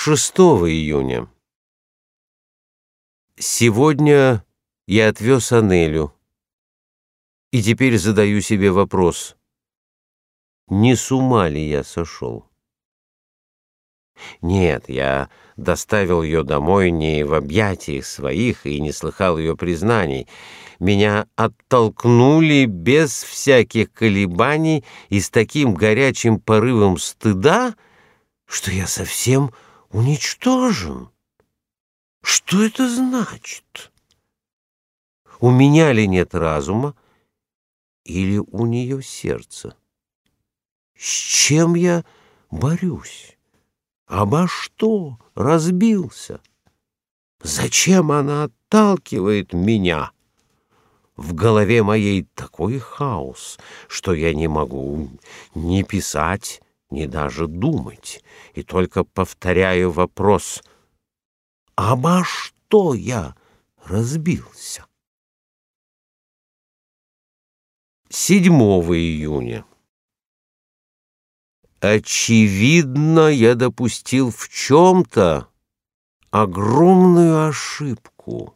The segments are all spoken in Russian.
6 июня. Сегодня я отвез Анелю. И теперь задаю себе вопрос, не с ума ли я сошел? Нет, я доставил ее домой не в объятиях своих и не слыхал ее признаний. Меня оттолкнули без всяких колебаний и с таким горячим порывом стыда, что я совсем уничтожен. Что это значит? У меня ли нет разума или у нее сердце? С чем я борюсь? Обо что разбился? Зачем она отталкивает меня? В голове моей такой хаос, что я не могу ни писать, ни даже думать, и только повторяю вопрос «Обо что я разбился?» 7 июня. Очевидно, я допустил в чем-то огромную ошибку.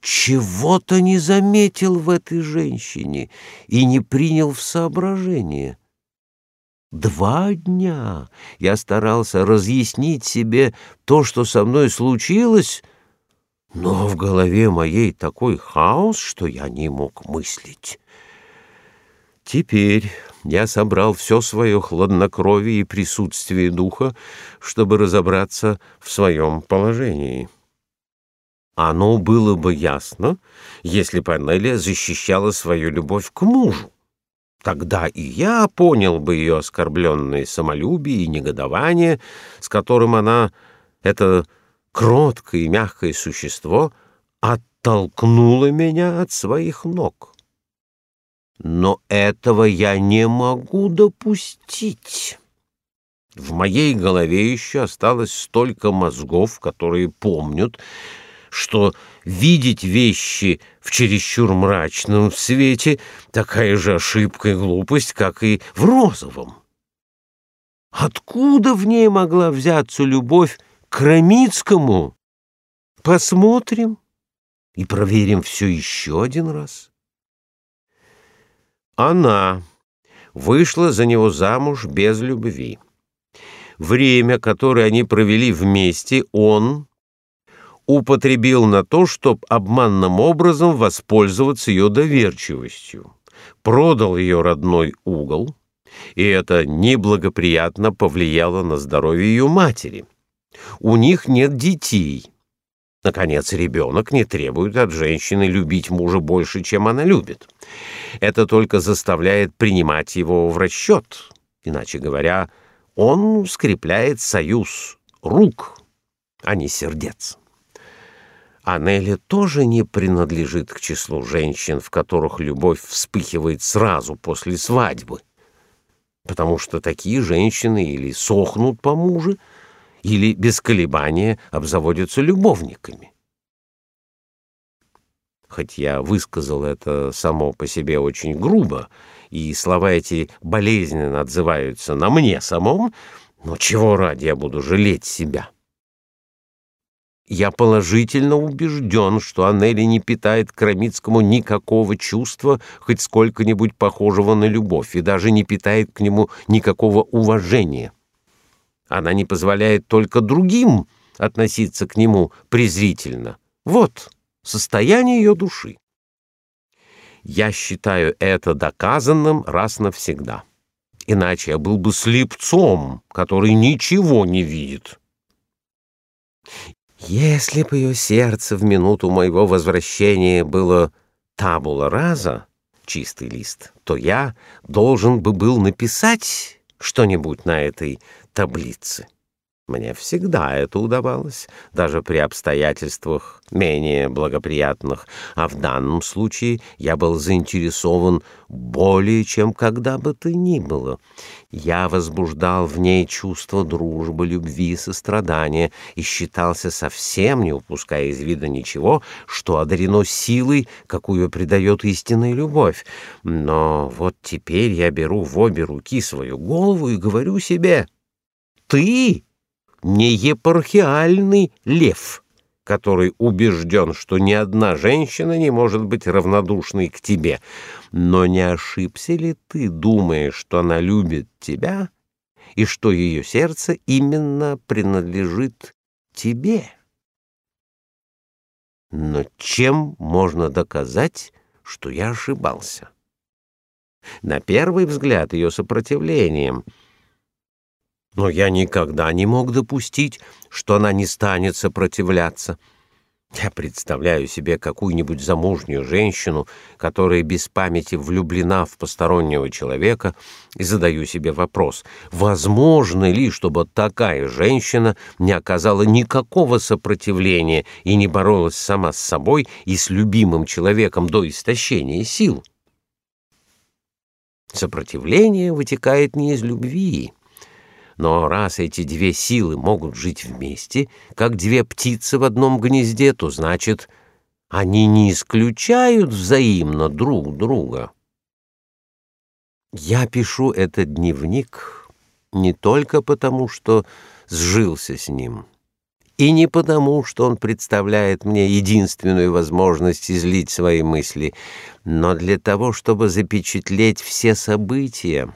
Чего-то не заметил в этой женщине и не принял в соображение. Два дня я старался разъяснить себе то, что со мной случилось, но в голове моей такой хаос, что я не мог мыслить. Теперь я собрал все свое хладнокровие и присутствие духа, чтобы разобраться в своем положении. Оно было бы ясно, если бы защищала свою любовь к мужу. Тогда и я понял бы ее оскорбленное самолюбие и негодование, с которым она, это кроткое и мягкое существо, оттолкнула меня от своих ног. Но этого я не могу допустить. В моей голове еще осталось столько мозгов, которые помнят, что видеть вещи в чересчур мрачном свете — такая же ошибка и глупость, как и в розовом. Откуда в ней могла взяться любовь к Рамицкому? Посмотрим и проверим все еще один раз. Она вышла за него замуж без любви. Время, которое они провели вместе, он употребил на то, чтобы обманным образом воспользоваться ее доверчивостью. Продал ее родной угол, и это неблагоприятно повлияло на здоровье ее матери. У них нет детей. Наконец, ребенок не требует от женщины любить мужа больше, чем она любит. Это только заставляет принимать его в расчет. Иначе говоря, он скрепляет союз рук, а не сердец. А тоже не принадлежит к числу женщин, в которых любовь вспыхивает сразу после свадьбы, потому что такие женщины или сохнут по мужу, или без колебания обзаводятся любовниками. Хоть я высказал это само по себе очень грубо, и слова эти болезненно отзываются на мне самом, но чего ради я буду жалеть себя? Я положительно убежден, что Аннели не питает к Крамицкому никакого чувства, хоть сколько-нибудь похожего на любовь, и даже не питает к нему никакого уважения. Она не позволяет только другим относиться к нему презрительно. Вот состояние ее души. Я считаю это доказанным раз навсегда. Иначе я был бы слепцом, который ничего не видит. Если бы ее сердце в минуту моего возвращения было табула раза, чистый лист, то я должен бы был написать что-нибудь на этой таблице. Мне всегда это удавалось, даже при обстоятельствах менее благоприятных, а в данном случае я был заинтересован более, чем когда бы то ни было. Я возбуждал в ней чувство дружбы, любви, сострадания и считался совсем не упуская из вида ничего, что одарено силой, какую придает истинная любовь. Но вот теперь я беру в обе руки свою голову и говорю себе: "Ты не епархиальный лев, который убежден, что ни одна женщина не может быть равнодушной к тебе. Но не ошибся ли ты, думая, что она любит тебя и что ее сердце именно принадлежит тебе? Но чем можно доказать, что я ошибался? На первый взгляд ее сопротивлением — но я никогда не мог допустить, что она не станет сопротивляться. Я представляю себе какую-нибудь замужнюю женщину, которая без памяти влюблена в постороннего человека, и задаю себе вопрос, возможно ли, чтобы такая женщина не оказала никакого сопротивления и не боролась сама с собой и с любимым человеком до истощения сил? Сопротивление вытекает не из любви, но раз эти две силы могут жить вместе, как две птицы в одном гнезде, то значит, они не исключают взаимно друг друга. Я пишу этот дневник не только потому, что сжился с ним, и не потому, что он представляет мне единственную возможность излить свои мысли, но для того, чтобы запечатлеть все события,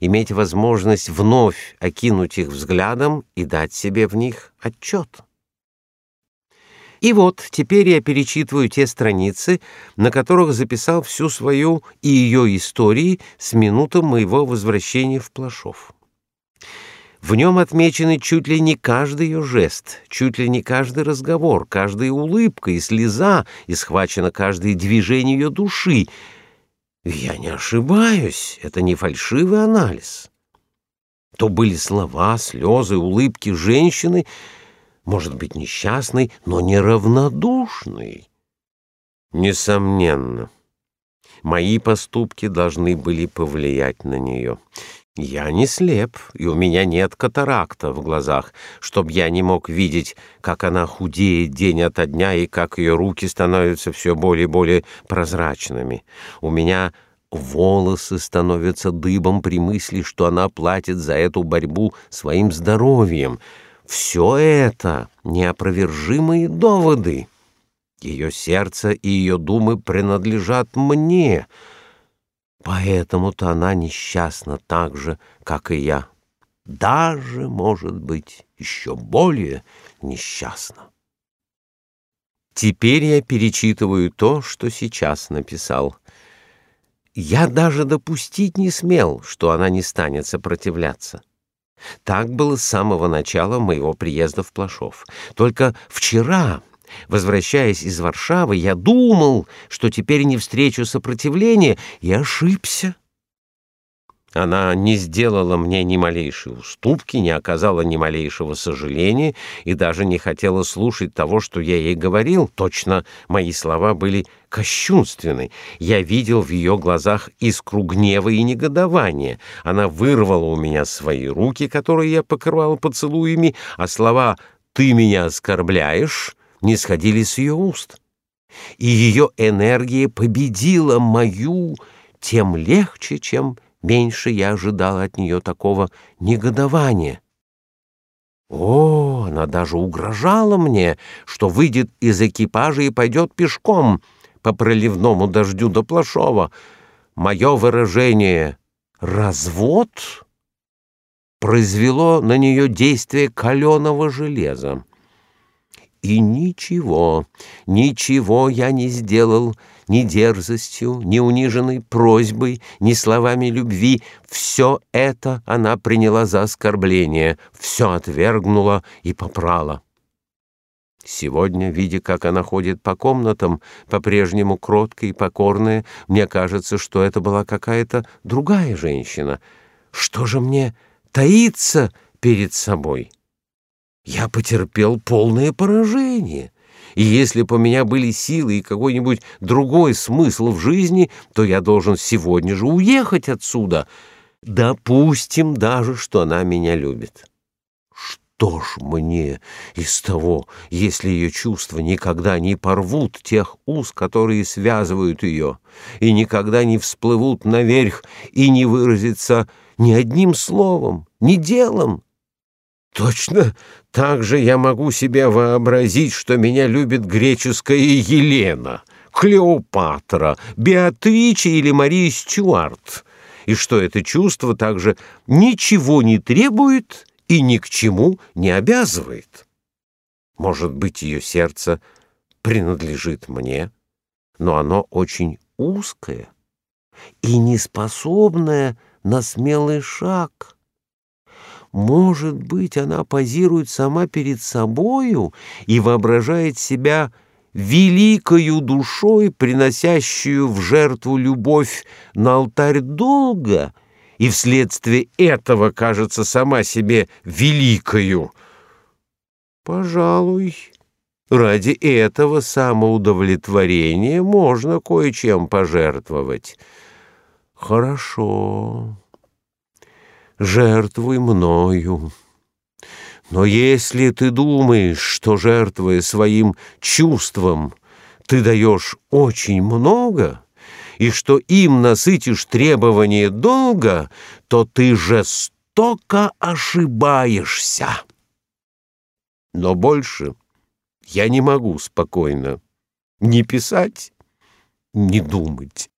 иметь возможность вновь окинуть их взглядом и дать себе в них отчет. И вот теперь я перечитываю те страницы, на которых записал всю свою и ее истории с минуты моего возвращения в Плашов. В нем отмечены чуть ли не каждый ее жест, чуть ли не каждый разговор, каждая улыбка и слеза, и схвачено каждое движение ее души — я не ошибаюсь, это не фальшивый анализ. То были слова, слезы, улыбки женщины, может быть, несчастной, но неравнодушной. Несомненно, мои поступки должны были повлиять на нее. Я не слеп, и у меня нет катаракта в глазах, чтоб я не мог видеть, как она худеет день ото дня и как ее руки становятся все более и более прозрачными. У меня волосы становятся дыбом при мысли, что она платит за эту борьбу своим здоровьем. Все это неопровержимые доводы. Ее сердце и ее думы принадлежат мне — Поэтому-то она несчастна так же, как и я. Даже, может быть, еще более несчастна. Теперь я перечитываю то, что сейчас написал. Я даже допустить не смел, что она не станет сопротивляться. Так было с самого начала моего приезда в Плашов. Только вчера Возвращаясь из Варшавы, я думал, что теперь не встречу сопротивления, и ошибся. Она не сделала мне ни малейшей уступки, не оказала ни малейшего сожаления и даже не хотела слушать того, что я ей говорил. Точно мои слова были кощунственны. Я видел в ее глазах искру гнева и негодования. Она вырвала у меня свои руки, которые я покрывал поцелуями, а слова «ты меня оскорбляешь» не сходили с ее уст. И ее энергия победила мою тем легче, чем меньше я ожидал от нее такого негодования. О, она даже угрожала мне, что выйдет из экипажа и пойдет пешком по проливному дождю до Плашова. Мое выражение «развод» произвело на нее действие каленого железа. И ничего, ничего я не сделал ни дерзостью, ни униженной просьбой, ни словами любви. Все это она приняла за оскорбление, все отвергнула и попрала. Сегодня, видя, как она ходит по комнатам, по-прежнему кроткая и покорная, мне кажется, что это была какая-то другая женщина. Что же мне таиться перед собой?» Я потерпел полное поражение. И если бы у меня были силы и какой-нибудь другой смысл в жизни, то я должен сегодня же уехать отсюда. Допустим даже, что она меня любит. Что ж мне из того, если ее чувства никогда не порвут тех уз, которые связывают ее, и никогда не всплывут наверх и не выразятся ни одним словом, ни делом, Точно так же я могу себе вообразить, что меня любит греческая Елена, Клеопатра, Беатрича или Мария Стюарт, и что это чувство также ничего не требует и ни к чему не обязывает. Может быть, ее сердце принадлежит мне, но оно очень узкое и неспособное на смелый шаг. Может быть, она позирует сама перед собою и воображает себя великою душой, приносящую в жертву любовь на алтарь долга, и вследствие этого кажется сама себе великою. Пожалуй, ради этого самоудовлетворения можно кое-чем пожертвовать. Хорошо жертвуй мною. Но если ты думаешь, что, жертвуя своим чувством, ты даешь очень много, и что им насытишь требования долга, то ты жестоко ошибаешься. Но больше я не могу спокойно ни писать, ни думать.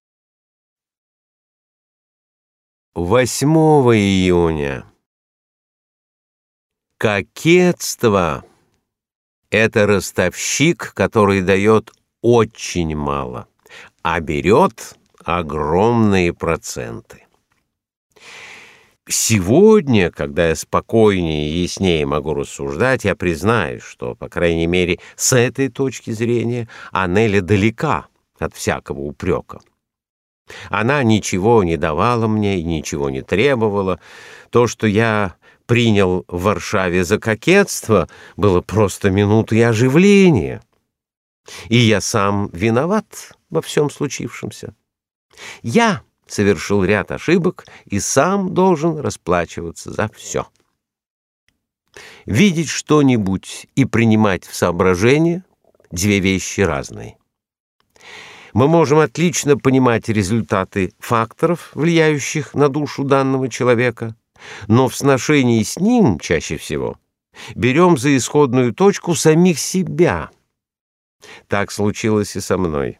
8 июня. Кокетство — это ростовщик, который дает очень мало, а берет огромные проценты. Сегодня, когда я спокойнее и яснее могу рассуждать, я признаю, что, по крайней мере, с этой точки зрения Анеля далека от всякого упрека. Она ничего не давала мне и ничего не требовала. То, что я принял в Варшаве за кокетство, было просто минутой оживления. И я сам виноват во всем случившемся. Я совершил ряд ошибок и сам должен расплачиваться за все. Видеть что-нибудь и принимать в соображение — две вещи разные мы можем отлично понимать результаты факторов, влияющих на душу данного человека, но в сношении с ним чаще всего берем за исходную точку самих себя. Так случилось и со мной.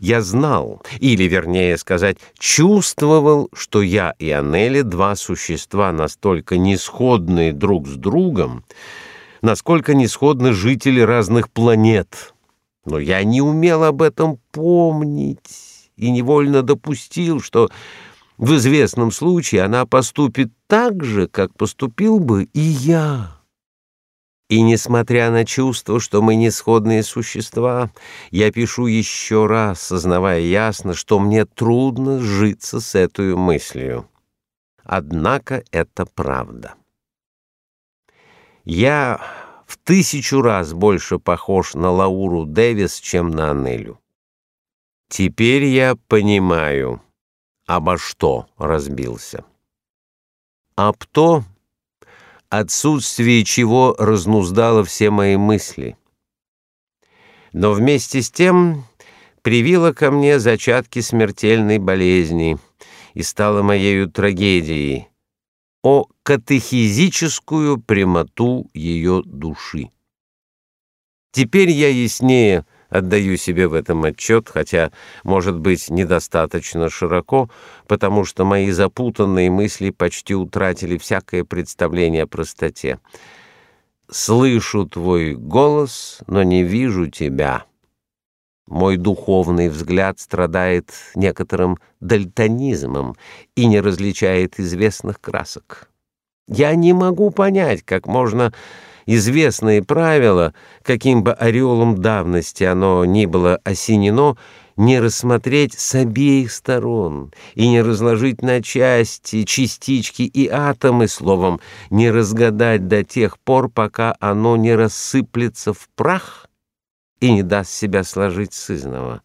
Я знал, или, вернее сказать, чувствовал, что я и Анели два существа настолько несходные друг с другом, насколько несходны жители разных планет — но я не умел об этом помнить и невольно допустил, что в известном случае она поступит так же, как поступил бы и я. И несмотря на чувство, что мы не сходные существа, я пишу еще раз, сознавая ясно, что мне трудно сжиться с этой мыслью. Однако это правда. Я в тысячу раз больше похож на Лауру Дэвис, чем на Анелю. Теперь я понимаю, обо что разбился. Об то, отсутствие чего разнуздало все мои мысли. Но вместе с тем привило ко мне зачатки смертельной болезни и стало моею трагедией — о катехизическую прямоту ее души. Теперь я яснее отдаю себе в этом отчет, хотя, может быть, недостаточно широко, потому что мои запутанные мысли почти утратили всякое представление о простоте. «Слышу твой голос, но не вижу тебя». Мой духовный взгляд страдает некоторым дальтонизмом и не различает известных красок. Я не могу понять, как можно известные правила, каким бы ореолом давности оно ни было осенено, не рассмотреть с обеих сторон и не разложить на части, частички и атомы, словом, не разгадать до тех пор, пока оно не рассыплется в прах, и не даст себя сложить сызново.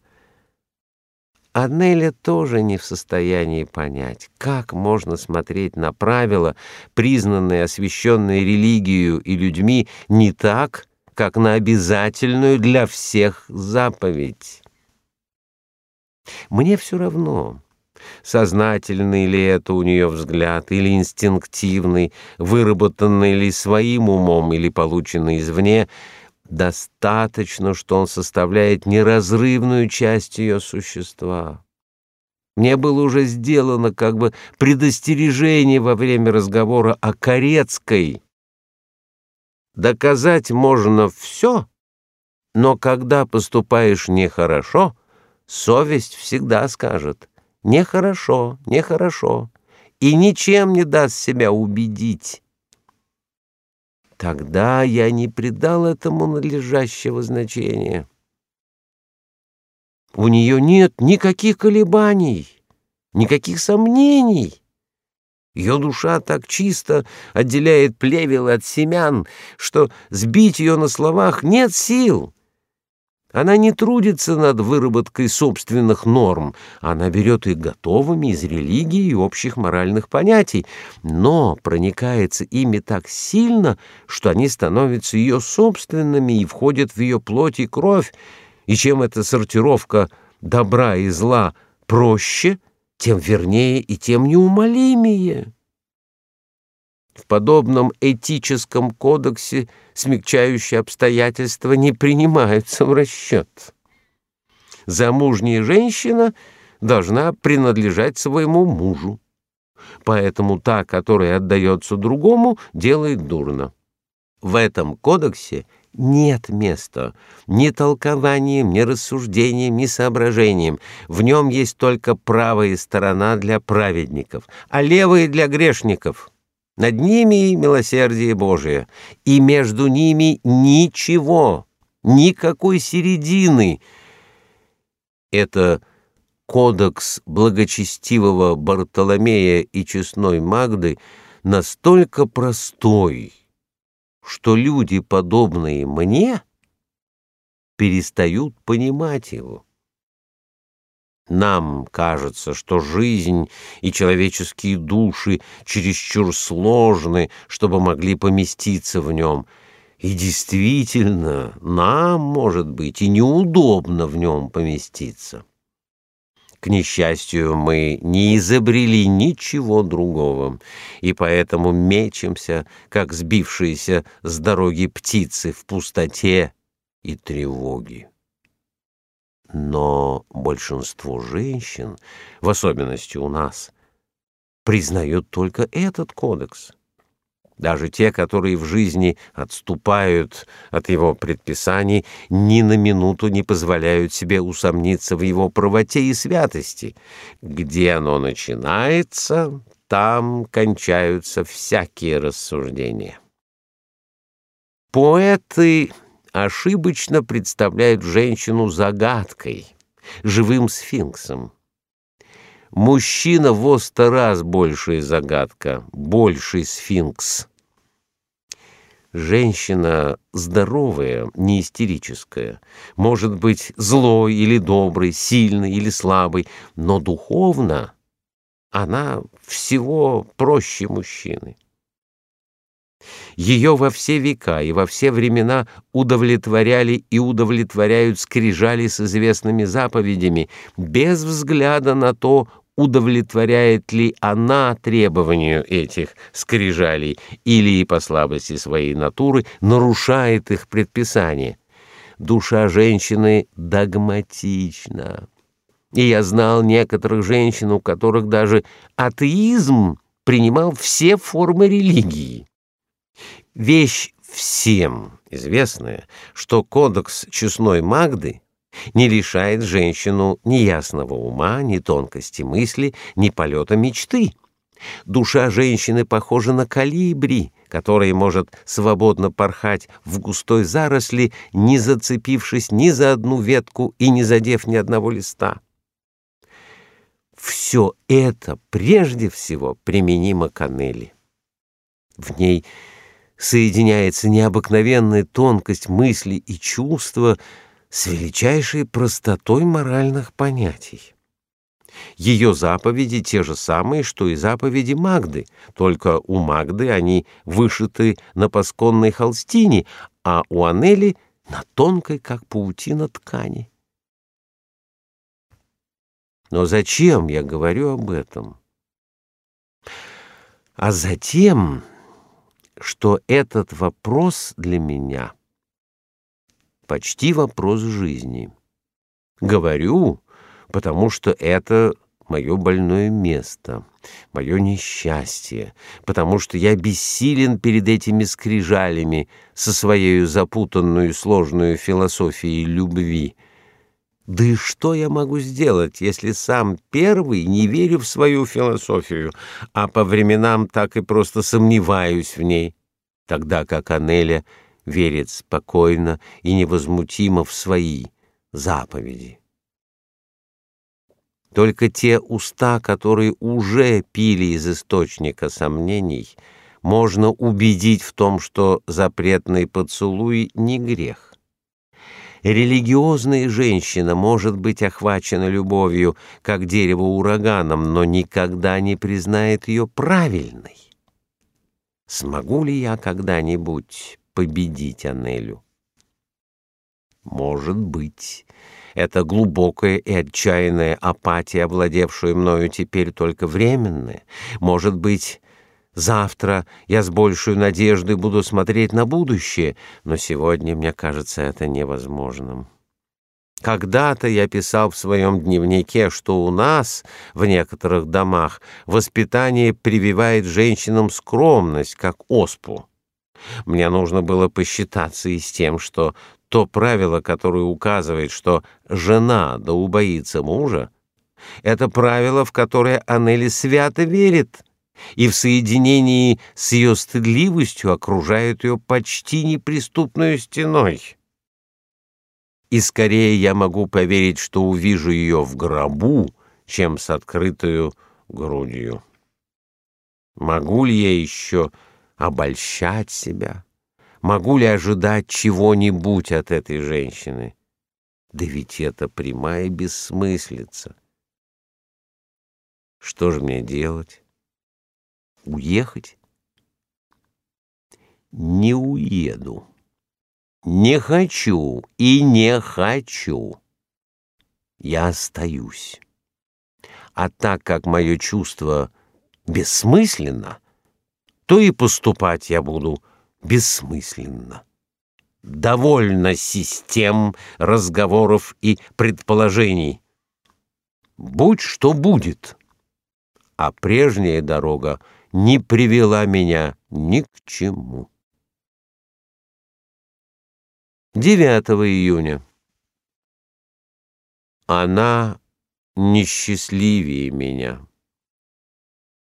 А Нелли тоже не в состоянии понять, как можно смотреть на правила, признанные освященные религией и людьми, не так, как на обязательную для всех заповедь. Мне все равно, Сознательный ли это у нее взгляд или инстинктивный, выработанный ли своим умом или полученный извне, достаточно, что он составляет неразрывную часть ее существа. Мне было уже сделано как бы предостережение во время разговора о Корецкой. Доказать можно все, но когда поступаешь нехорошо, совесть всегда скажет «нехорошо, нехорошо» и ничем не даст себя убедить. Тогда я не придал этому надлежащего значения. У нее нет никаких колебаний, никаких сомнений. Ее душа так чисто отделяет плевел от семян, что сбить ее на словах нет сил. Она не трудится над выработкой собственных норм, она берет их готовыми из религии и общих моральных понятий, но проникается ими так сильно, что они становятся ее собственными и входят в ее плоть и кровь, и чем эта сортировка добра и зла проще, тем вернее и тем неумолимее. В подобном этическом кодексе смягчающие обстоятельства не принимаются в расчет. Замужняя женщина должна принадлежать своему мужу, поэтому та, которая отдается другому, делает дурно. В этом кодексе нет места ни толкованием, ни рассуждением, ни соображением. В нем есть только правая сторона для праведников, а левая для грешников. Над ними милосердие Божие, и между ними ничего, никакой середины. Это кодекс благочестивого Бартоломея и честной Магды настолько простой, что люди, подобные мне, перестают понимать его. Нам кажется, что жизнь и человеческие души чересчур сложны, чтобы могли поместиться в нем. И действительно, нам, может быть, и неудобно в нем поместиться. К несчастью, мы не изобрели ничего другого, и поэтому мечемся, как сбившиеся с дороги птицы в пустоте и тревоге. Но большинство женщин, в особенности у нас, признают только этот кодекс — даже те, которые в жизни отступают от его предписаний, ни на минуту не позволяют себе усомниться в его правоте и святости. Где оно начинается, там кончаются всякие рассуждения. Поэты ошибочно представляют женщину загадкой, живым сфинксом. Мужчина в сто раз большая загадка, больший сфинкс женщина здоровая, не истерическая, может быть злой или доброй, сильной или слабой, но духовно она всего проще мужчины. Ее во все века и во все времена удовлетворяли и удовлетворяют скрижали с известными заповедями, без взгляда на то, удовлетворяет ли она требованию этих скрижалей или по слабости своей натуры нарушает их предписание. Душа женщины догматична. И я знал некоторых женщин, у которых даже атеизм принимал все формы религии. Вещь всем известная, что кодекс честной Магды не лишает женщину ни ясного ума, ни тонкости мысли, ни полета мечты. Душа женщины похожа на калибри, который может свободно порхать в густой заросли, не зацепившись ни за одну ветку и не задев ни одного листа. Все это прежде всего применимо к Анели. В ней соединяется необыкновенная тонкость мысли и чувства, с величайшей простотой моральных понятий. Ее заповеди те же самые, что и заповеди Магды, только у Магды они вышиты на пасконной холстине, а у Анели — на тонкой, как паутина, ткани. Но зачем я говорю об этом? А затем, что этот вопрос для меня почти вопрос жизни. Говорю, потому что это мое больное место, мое несчастье, потому что я бессилен перед этими скрижалями со своей запутанной сложной философией любви. Да и что я могу сделать, если сам первый не верю в свою философию, а по временам так и просто сомневаюсь в ней, тогда как Анеля верит спокойно и невозмутимо в свои заповеди. Только те уста, которые уже пили из источника сомнений, можно убедить в том, что запретный поцелуй не грех. Религиозная женщина может быть охвачена любовью, как дерево ураганом, но никогда не признает ее правильной. Смогу ли я когда-нибудь победить Анелю? Может быть. Это глубокая и отчаянная апатия, овладевшая мною теперь только временная. Может быть, завтра я с большей надеждой буду смотреть на будущее, но сегодня мне кажется это невозможным. Когда-то я писал в своем дневнике, что у нас в некоторых домах воспитание прививает женщинам скромность, как оспу. Мне нужно было посчитаться и с тем, что то правило, которое указывает, что жена да убоится мужа, это правило, в которое Анели свято верит, и в соединении с ее стыдливостью окружает ее почти неприступной стеной. И скорее я могу поверить, что увижу ее в гробу, чем с открытую грудью. Могу ли я еще обольщать себя? Могу ли ожидать чего-нибудь от этой женщины? Да ведь это прямая бессмыслица. Что же мне делать? Уехать? Не уеду. Не хочу и не хочу. Я остаюсь. А так как мое чувство бессмысленно, то и поступать я буду бессмысленно. Довольно систем, разговоров и предположений. Будь что будет. А прежняя дорога не привела меня ни к чему. 9 июня. Она несчастливее меня.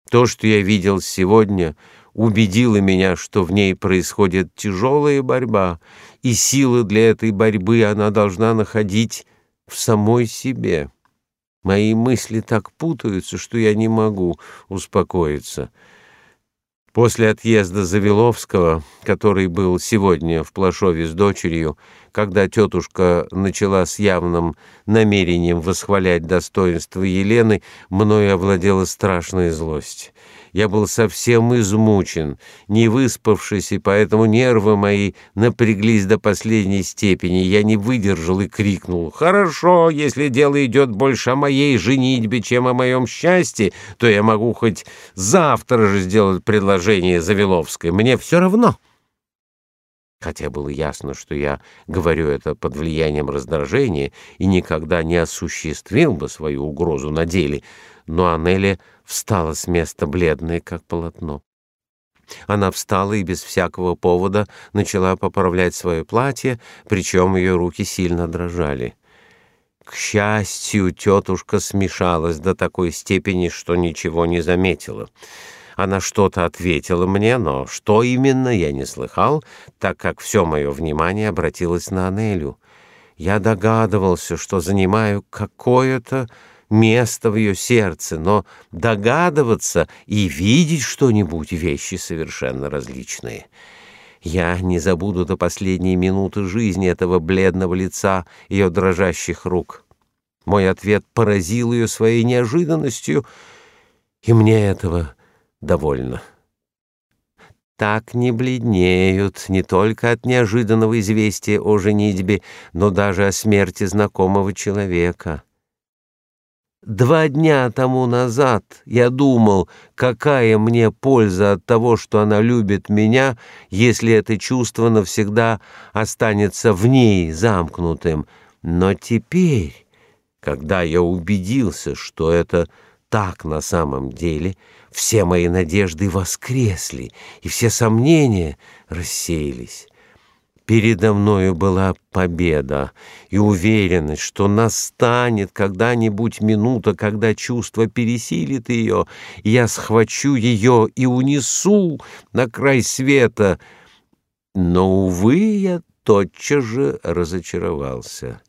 То, что я видел сегодня, убедило меня, что в ней происходит тяжелая борьба, и силы для этой борьбы она должна находить в самой себе. Мои мысли так путаются, что я не могу успокоиться. После отъезда Завиловского, который был сегодня в Плашове с дочерью, когда тетушка начала с явным намерением восхвалять достоинства Елены, мною овладела страшная злость. Я был совсем измучен, не выспавшись, и поэтому нервы мои напряглись до последней степени. Я не выдержал и крикнул: "Хорошо, если дело идет больше о моей женитьбе, чем о моем счастье, то я могу хоть завтра же сделать предложение Завиловской. Мне все равно" хотя было ясно, что я говорю это под влиянием раздражения и никогда не осуществил бы свою угрозу на деле, но Анели встала с места бледная, как полотно. Она встала и без всякого повода начала поправлять свое платье, причем ее руки сильно дрожали. К счастью, тетушка смешалась до такой степени, что ничего не заметила. Она что-то ответила мне, но что именно, я не слыхал, так как все мое внимание обратилось на Анелю. Я догадывался, что занимаю какое-то место в ее сердце, но догадываться и видеть что-нибудь — вещи совершенно различные. Я не забуду до последней минуты жизни этого бледного лица, ее дрожащих рук. Мой ответ поразил ее своей неожиданностью, и мне этого довольно. Так не бледнеют не только от неожиданного известия о женитьбе, но даже о смерти знакомого человека. Два дня тому назад я думал, какая мне польза от того, что она любит меня, если это чувство навсегда останется в ней замкнутым. Но теперь, когда я убедился, что это так на самом деле, все мои надежды воскресли, и все сомнения рассеялись. Передо мною была победа и уверенность, что настанет когда-нибудь минута, когда чувство пересилит ее, и я схвачу ее и унесу на край света. Но, увы, я тотчас же разочаровался.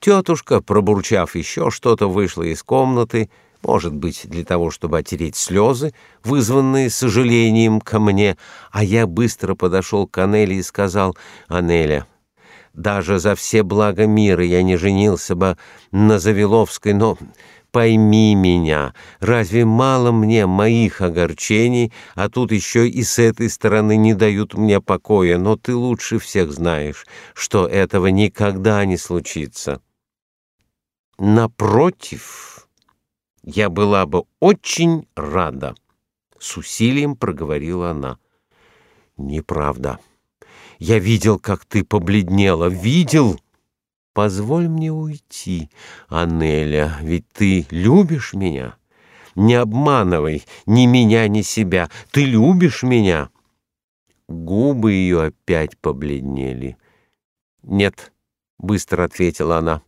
Тетушка, пробурчав еще что-то, вышла из комнаты, может быть, для того, чтобы отереть слезы, вызванные сожалением ко мне, а я быстро подошел к Анели и сказал, «Анеля, даже за все блага мира я не женился бы на Завиловской, но пойми меня, разве мало мне моих огорчений, а тут еще и с этой стороны не дают мне покоя, но ты лучше всех знаешь, что этого никогда не случится». Напротив, я была бы очень рада, с усилием проговорила она. Неправда. Я видел, как ты побледнела, видел. Позволь мне уйти, Анеля, ведь ты любишь меня. Не обманывай ни меня, ни себя. Ты любишь меня. Губы ее опять побледнели. Нет, быстро ответила она.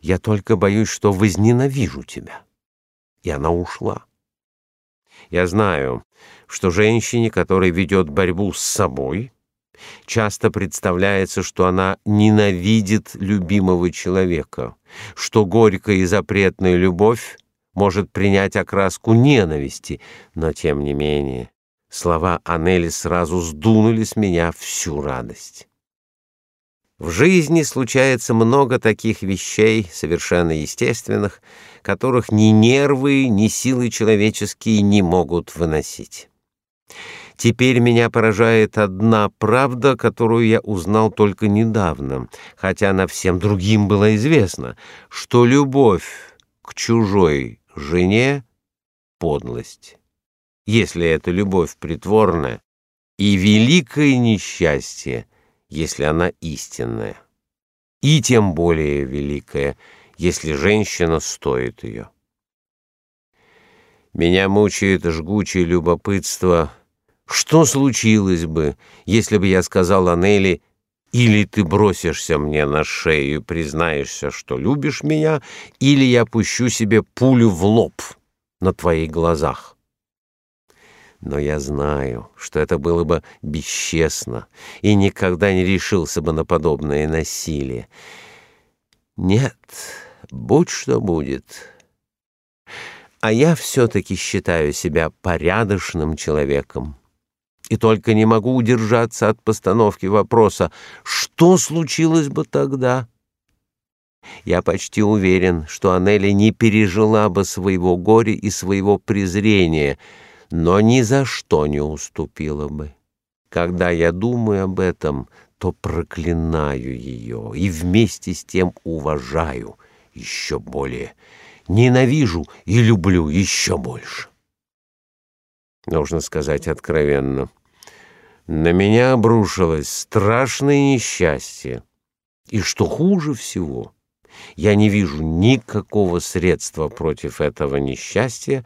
Я только боюсь, что возненавижу тебя и она ушла. Я знаю, что женщине, которая ведет борьбу с собой, часто представляется, что она ненавидит любимого человека, что горькая и запретная любовь может принять окраску ненависти, но тем не менее слова Анели сразу сдунули с меня всю радость. В жизни случается много таких вещей, совершенно естественных, которых ни нервы, ни силы человеческие не могут выносить. Теперь меня поражает одна правда, которую я узнал только недавно, хотя она всем другим была известна, что любовь к чужой жене — подлость. Если эта любовь притворная, и великое несчастье, если она истинная, и тем более великое — если женщина стоит ее. Меня мучает жгучее любопытство, что случилось бы, если бы я сказал Анели, или ты бросишься мне на шею и признаешься, что любишь меня, или я пущу себе пулю в лоб на твоих глазах. Но я знаю, что это было бы бесчестно, и никогда не решился бы на подобное насилие. Нет, будь что будет. А я все-таки считаю себя порядочным человеком. И только не могу удержаться от постановки вопроса, что случилось бы тогда? Я почти уверен, что Анели не пережила бы своего горя и своего презрения, но ни за что не уступила бы. Когда я думаю об этом, то проклинаю ее и вместе с тем уважаю еще более, ненавижу и люблю еще больше. Нужно сказать откровенно, на меня обрушилось страшное несчастье, и что хуже всего, я не вижу никакого средства против этого несчастья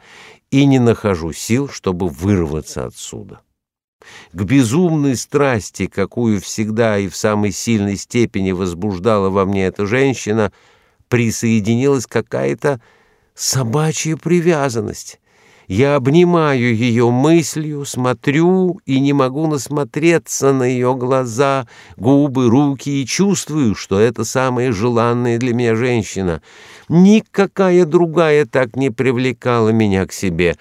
и не нахожу сил, чтобы вырваться отсюда к безумной страсти, какую всегда и в самой сильной степени возбуждала во мне эта женщина, присоединилась какая-то собачья привязанность. Я обнимаю ее мыслью, смотрю и не могу насмотреться на ее глаза, губы, руки и чувствую, что это самая желанная для меня женщина. Никакая другая так не привлекала меня к себе.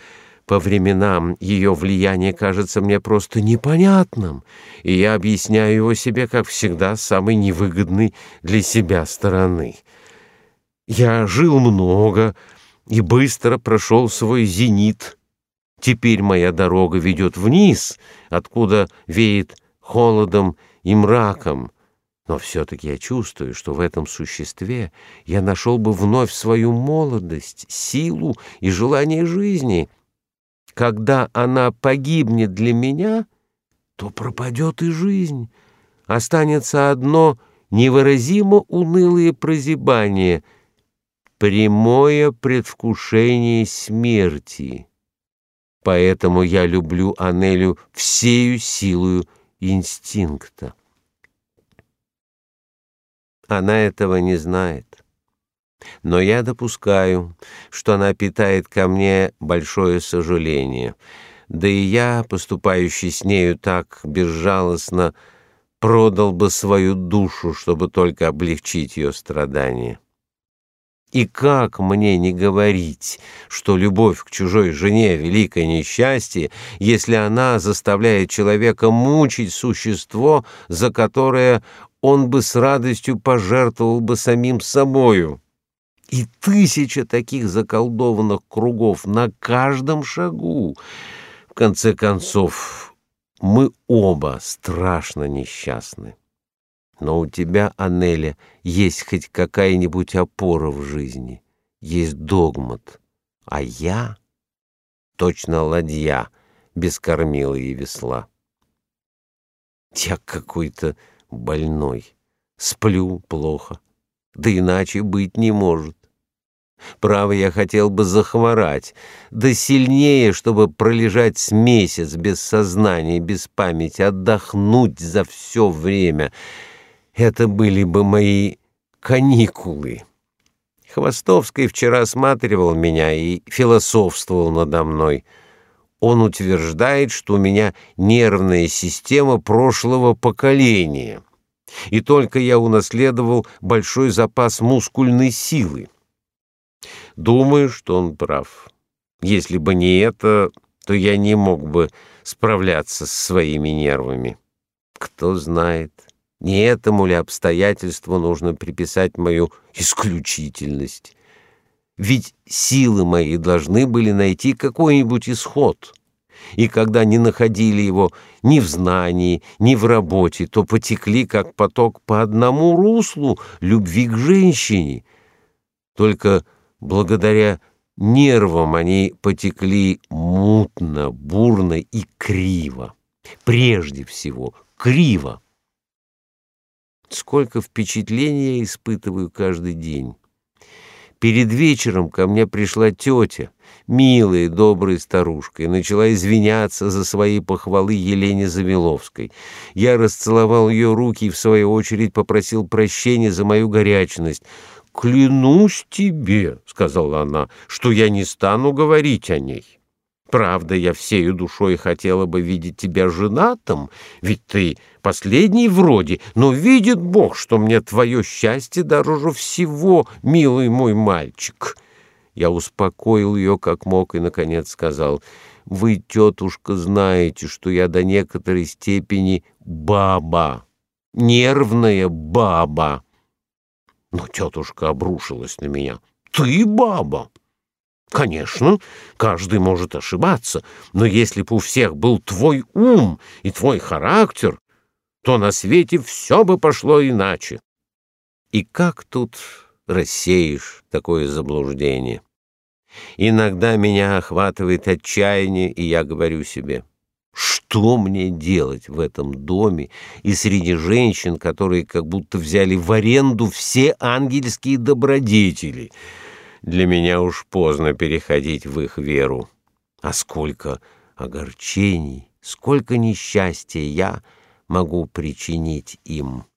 По временам ее влияние кажется мне просто непонятным, и я объясняю его себе, как всегда, с самой невыгодной для себя стороны. Я жил много и быстро прошел свой зенит. Теперь моя дорога ведет вниз, откуда веет холодом и мраком. Но все-таки я чувствую, что в этом существе я нашел бы вновь свою молодость, силу и желание жизни. Когда она погибнет для меня, то пропадет и жизнь. Останется одно невыразимо унылое прозябание, прямое предвкушение смерти. Поэтому я люблю Анелю всею силою инстинкта. Она этого не знает. Но я допускаю, что она питает ко мне большое сожаление. Да и я, поступающий с нею так безжалостно, продал бы свою душу, чтобы только облегчить ее страдания. И как мне не говорить, что любовь к чужой жене — великое несчастье, если она заставляет человека мучить существо, за которое он бы с радостью пожертвовал бы самим собою? И тысяча таких заколдованных кругов на каждом шагу. В конце концов, мы оба страшно несчастны. Но у тебя, Анеля, есть хоть какая-нибудь опора в жизни, есть догмат, а я точно ладья без кормила и весла. Я какой-то больной, сплю плохо, да иначе быть не может. Право, я хотел бы захворать, да сильнее, чтобы пролежать с месяц без сознания, без памяти, отдохнуть за все время — это были бы мои каникулы. Хвостовский вчера осматривал меня и философствовал надо мной. Он утверждает, что у меня нервная система прошлого поколения, и только я унаследовал большой запас мускульной силы. Думаю, что он прав. Если бы не это, то я не мог бы справляться с своими нервами. Кто знает... Не этому ли обстоятельству нужно приписать мою исключительность? Ведь силы мои должны были найти какой-нибудь исход. И когда не находили его ни в знании, ни в работе, то потекли, как поток, по одному руслу любви к женщине. Только благодаря нервам они потекли мутно, бурно и криво. Прежде всего, криво. Сколько впечатлений я испытываю каждый день. Перед вечером ко мне пришла тетя, милая, добрая старушка, и начала извиняться за свои похвалы Елене Завиловской. Я расцеловал ее руки и, в свою очередь, попросил прощения за мою горячность. «Клянусь тебе», — сказала она, — «что я не стану говорить о ней». Правда, я всею душой хотела бы видеть тебя женатым, ведь ты последний вроде, но видит Бог, что мне твое счастье дороже всего, милый мой мальчик». Я успокоил ее как мог и, наконец, сказал, «Вы, тетушка, знаете, что я до некоторой степени баба, нервная баба». Но тетушка обрушилась на меня. «Ты баба!» Конечно, каждый может ошибаться, но если бы у всех был твой ум и твой характер, то на свете все бы пошло иначе. И как тут рассеешь такое заблуждение? Иногда меня охватывает отчаяние, и я говорю себе, что мне делать в этом доме и среди женщин, которые как будто взяли в аренду все ангельские добродетели — для меня уж поздно переходить в их веру. А сколько огорчений, сколько несчастья я могу причинить им».